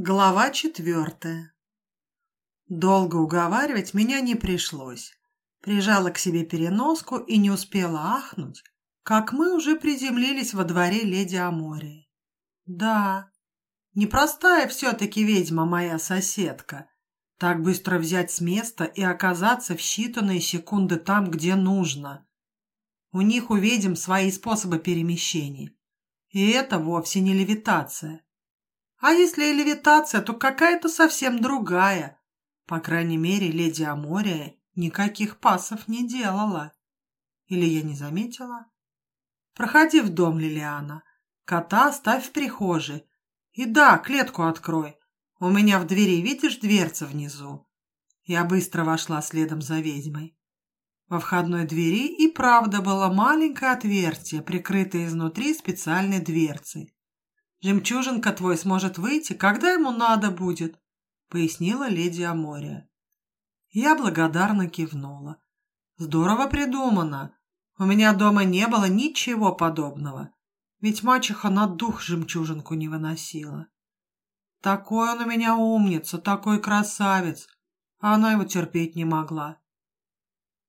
Глава четвертая. Долго уговаривать меня не пришлось. Прижала к себе переноску и не успела ахнуть, как мы уже приземлились во дворе леди Амории. Да, непростая все-таки ведьма моя соседка. Так быстро взять с места и оказаться в считанные секунды там, где нужно. У них увидим свои способы перемещения. И это вовсе не левитация. А если и левитация, то какая-то совсем другая. По крайней мере, леди Амория никаких пасов не делала. Или я не заметила? Проходи в дом, Лилиана. Кота оставь в прихожей. И да, клетку открой. У меня в двери, видишь, дверца внизу. Я быстро вошла следом за ведьмой. Во входной двери и правда было маленькое отверстие, прикрытое изнутри специальной дверцей. «Жемчужинка твой сможет выйти, когда ему надо будет», — пояснила леди Амория. Я благодарно кивнула. «Здорово придумано. У меня дома не было ничего подобного, ведь мачеха на дух жемчужинку не выносила. Такой он у меня умница, такой красавец, а она его терпеть не могла.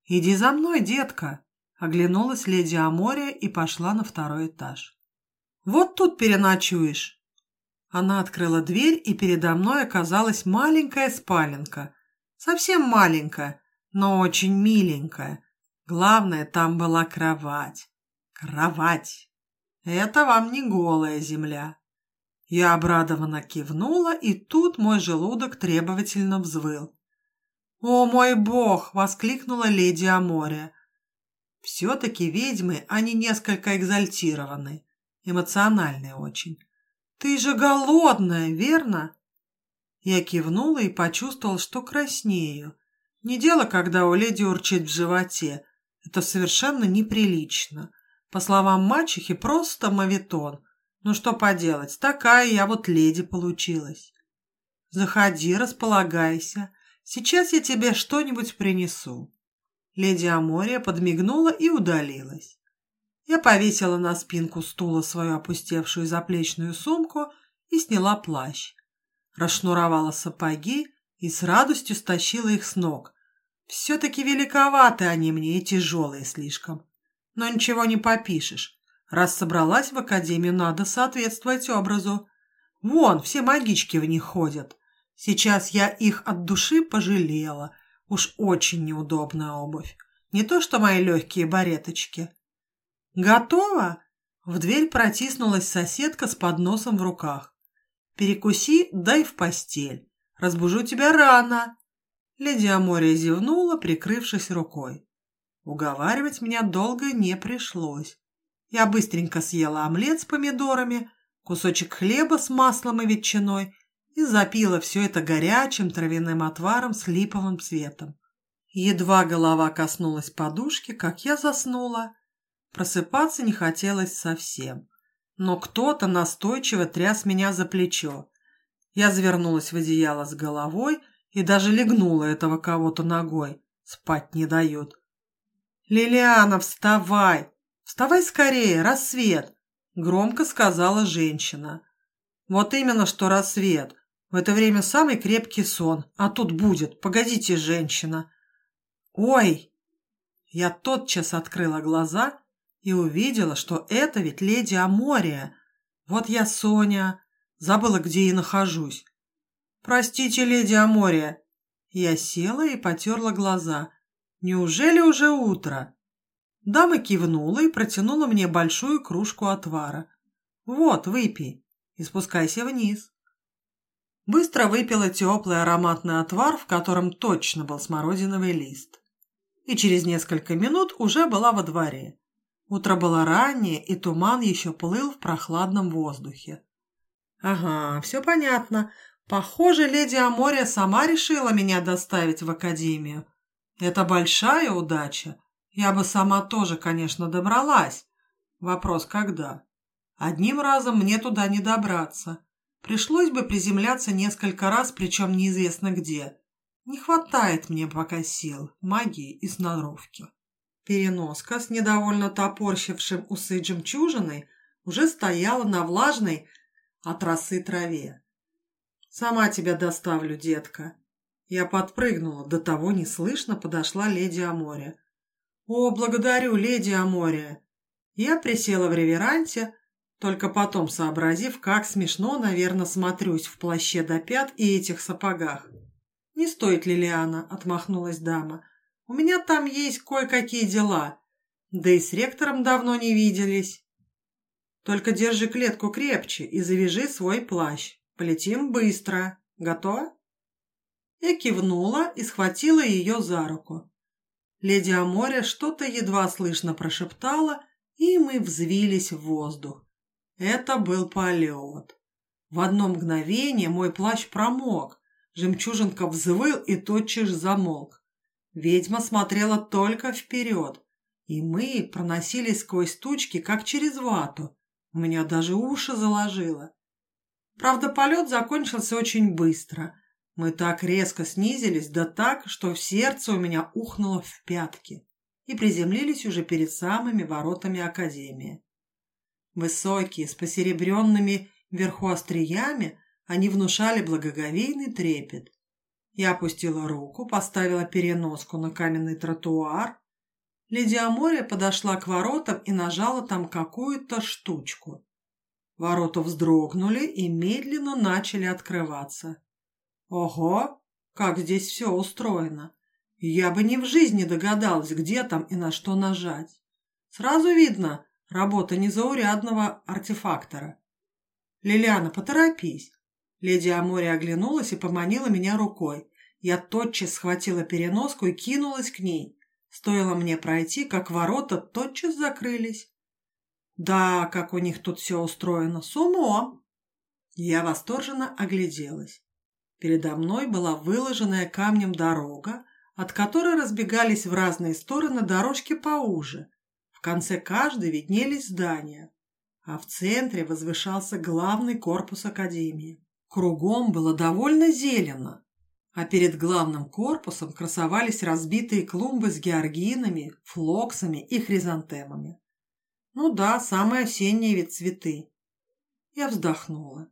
«Иди за мной, детка!» — оглянулась леди Амория и пошла на второй этаж. Вот тут переночуешь». Она открыла дверь, и передо мной оказалась маленькая спаленка. Совсем маленькая, но очень миленькая. Главное, там была кровать. Кровать. Это вам не голая земля. Я обрадованно кивнула, и тут мой желудок требовательно взвыл. «О, мой бог!» — воскликнула леди Амория. Все-таки ведьмы, они несколько экзальтированы эмоциональная очень. «Ты же голодная, верно?» Я кивнула и почувствовала, что краснею. Не дело, когда у леди урчит в животе. Это совершенно неприлично. По словам мачехи, просто мавитон. Ну что поделать, такая я вот леди получилась. Заходи, располагайся. Сейчас я тебе что-нибудь принесу. Леди Амория подмигнула и удалилась. Я повесила на спинку стула свою опустевшую заплечную сумку и сняла плащ. Расшнуровала сапоги и с радостью стащила их с ног. Все-таки великоваты они мне и тяжелые слишком. Но ничего не попишешь. Раз собралась в академию, надо соответствовать образу. Вон, все магички в них ходят. Сейчас я их от души пожалела. Уж очень неудобная обувь. Не то что мои легкие бареточки. «Готово?» В дверь протиснулась соседка с подносом в руках. «Перекуси, дай в постель. Разбужу тебя рано». Леди Амория зевнула, прикрывшись рукой. Уговаривать меня долго не пришлось. Я быстренько съела омлет с помидорами, кусочек хлеба с маслом и ветчиной и запила все это горячим травяным отваром с липовым цветом. Едва голова коснулась подушки, как я заснула, Просыпаться не хотелось совсем. Но кто-то настойчиво тряс меня за плечо. Я завернулась в одеяло с головой и даже легнула этого кого-то ногой. Спать не дают. «Лилиана, вставай! Вставай скорее, рассвет!» Громко сказала женщина. «Вот именно что рассвет. В это время самый крепкий сон. А тут будет. Погодите, женщина!» «Ой!» Я тотчас открыла глаза и увидела, что это ведь леди Амория. Вот я Соня, забыла, где я нахожусь. «Простите, леди Амория». Я села и потерла глаза. «Неужели уже утро?» Дама кивнула и протянула мне большую кружку отвара. «Вот, выпей и спускайся вниз». Быстро выпила теплый ароматный отвар, в котором точно был смородиновый лист. И через несколько минут уже была во дворе. Утро было раннее, и туман еще плыл в прохладном воздухе. «Ага, все понятно. Похоже, леди Амория сама решила меня доставить в академию. Это большая удача. Я бы сама тоже, конечно, добралась. Вопрос, когда? Одним разом мне туда не добраться. Пришлось бы приземляться несколько раз, причем неизвестно где. Не хватает мне пока сил, магии и сноровки». Переноска с недовольно топорщившим усы жемчужиной уже стояла на влажной от росы траве. Сама тебя доставлю, детка. Я подпрыгнула, до того неслышно подошла леди Амория. «О, благодарю, леди Амория!» Я присела в реверанте, только потом сообразив, как смешно, наверное, смотрюсь в плаще до пят и этих сапогах. «Не стоит, Лилиана», — отмахнулась дама. «У меня там есть кое-какие дела, да и с ректором давно не виделись. Только держи клетку крепче и завяжи свой плащ. Полетим быстро. Готова?» Я кивнула и схватила ее за руку. Леди Аморе что-то едва слышно прошептала, и мы взвились в воздух. Это был полет. В одно мгновение мой плащ промок, жемчужинка взвыл и тотчас замолк. Ведьма смотрела только вперед, и мы проносились сквозь тучки, как через вату. У меня даже уши заложило. Правда, полет закончился очень быстро. Мы так резко снизились, да так, что в сердце у меня ухнуло в пятки и приземлились уже перед самыми воротами Академии. Высокие, с посеребренными вверху остриями, они внушали благоговейный трепет. Я опустила руку, поставила переноску на каменный тротуар. Леди Амория подошла к воротам и нажала там какую-то штучку. Ворота вздрогнули и медленно начали открываться. Ого, как здесь все устроено. Я бы ни в жизни догадалась, где там и на что нажать. Сразу видно, работа незаурядного артефактора. «Лилиана, поторопись!» Леди Амори оглянулась и поманила меня рукой. Я тотчас схватила переноску и кинулась к ней. Стоило мне пройти, как ворота тотчас закрылись. Да, как у них тут все устроено, с умом. Я восторженно огляделась. Передо мной была выложенная камнем дорога, от которой разбегались в разные стороны дорожки поуже. В конце каждой виднелись здания, а в центре возвышался главный корпус Академии. Кругом было довольно зелено, а перед главным корпусом красовались разбитые клумбы с георгинами, флоксами и хризантемами. Ну да, самые осенние ведь цветы. Я вздохнула.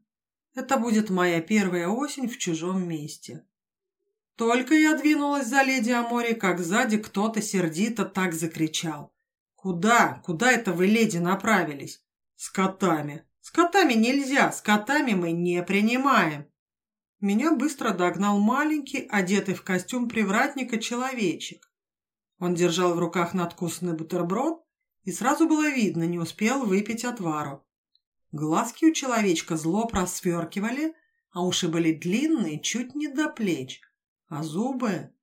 Это будет моя первая осень в чужом месте. Только я двинулась за леди Амори, как сзади кто-то сердито так закричал. «Куда? Куда это вы, леди, направились?» «С котами. С котами нельзя, с котами мы не принимаем». Меня быстро догнал маленький, одетый в костюм привратника, человечек. Он держал в руках надкусанный бутерброд, и сразу было видно, не успел выпить отвару. Глазки у человечка зло просверкивали, а уши были длинные, чуть не до плеч. А зубы?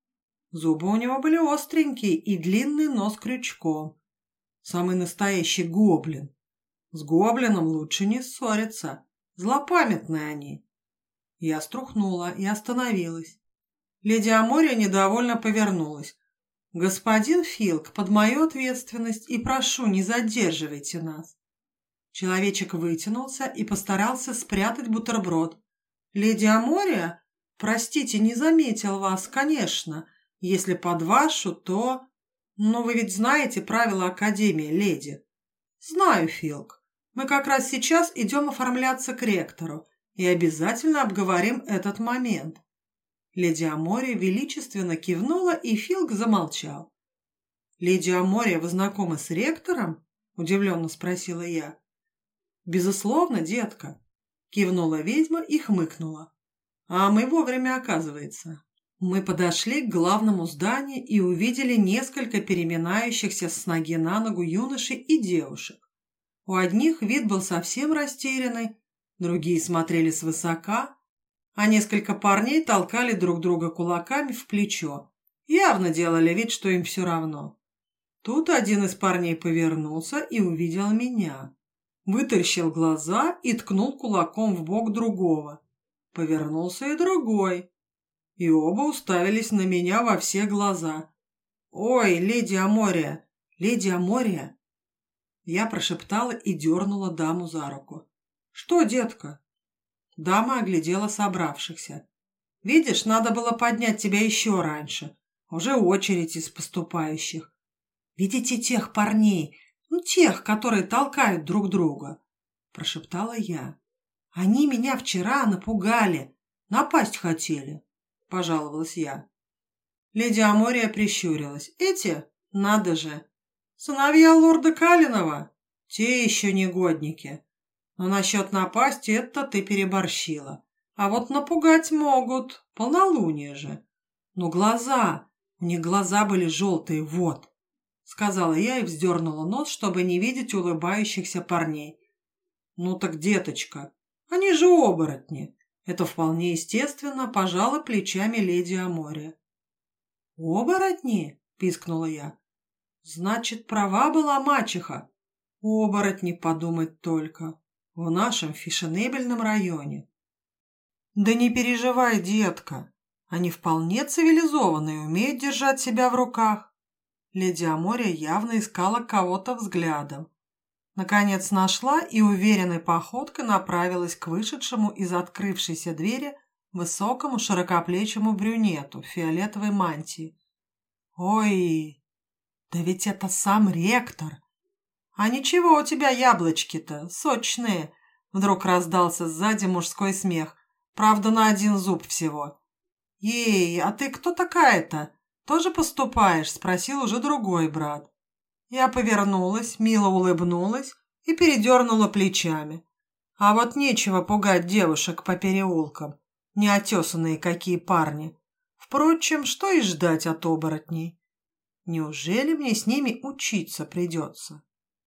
Зубы у него были остренькие и длинный нос крючком. Самый настоящий гоблин. С гоблином лучше не ссориться. Злопамятные они. Я струхнула и остановилась. Леди Амория недовольно повернулась. «Господин Филк, под мою ответственность и прошу, не задерживайте нас». Человечек вытянулся и постарался спрятать бутерброд. «Леди Амория? Простите, не заметил вас, конечно. Если под вашу, то... Но вы ведь знаете правила Академии, леди». «Знаю, Филк. Мы как раз сейчас идем оформляться к ректору и обязательно обговорим этот момент». Леди Амория величественно кивнула, и Филк замолчал. «Леди Амория, вы знакомы с ректором?» – удивленно спросила я. «Безусловно, детка», — кивнула ведьма и хмыкнула. «А мы вовремя, оказывается». Мы подошли к главному зданию и увидели несколько переминающихся с ноги на ногу юношей и девушек. У одних вид был совсем растерянный, другие смотрели свысока, а несколько парней толкали друг друга кулаками в плечо, явно делали вид, что им все равно. Тут один из парней повернулся и увидел меня вытаращил глаза и ткнул кулаком в бок другого. Повернулся и другой. И оба уставились на меня во все глаза. «Ой, леди Амория! Леди Амория!» Я прошептала и дернула даму за руку. «Что, детка?» Дама оглядела собравшихся. «Видишь, надо было поднять тебя еще раньше. Уже очередь из поступающих. Видите тех парней, ну, тех, которые толкают друг друга, прошептала я. Они меня вчера напугали. Напасть хотели, пожаловалась я. Леди Амория прищурилась. Эти? Надо же. Сыновья лорда Калинова? Те еще негодники. Но насчет напасти это ты переборщила. А вот напугать могут. Полнолуние же. Но глаза... У них глаза были желтые, вот. Сказала я и вздернула нос, чтобы не видеть улыбающихся парней. Ну так, деточка, они же оборотни. Это вполне естественно, пожала плечами леди Амория. «Оборотни?» — пискнула я. «Значит, права была мачеха. Оборотни подумать только. В нашем фешенебельном районе». «Да не переживай, детка. Они вполне цивилизованные, умеют держать себя в руках». Леди Амория явно искала кого-то взглядом. Наконец нашла и уверенной походкой направилась к вышедшему из открывшейся двери высокому широкоплечему брюнету в фиолетовой мантии. «Ой, да ведь это сам ректор!» «А ничего у тебя яблочки-то, сочные!» Вдруг раздался сзади мужской смех. Правда, на один зуб всего. «Ей, а ты кто такая-то? Тоже поступаешь?» Спросил уже другой брат. Я повернулась, мило улыбнулась и передернула плечами. А вот нечего пугать девушек по переулкам. Неотесанные какие парни. Впрочем, что и ждать от оборотней. Неужели мне с ними учиться придется?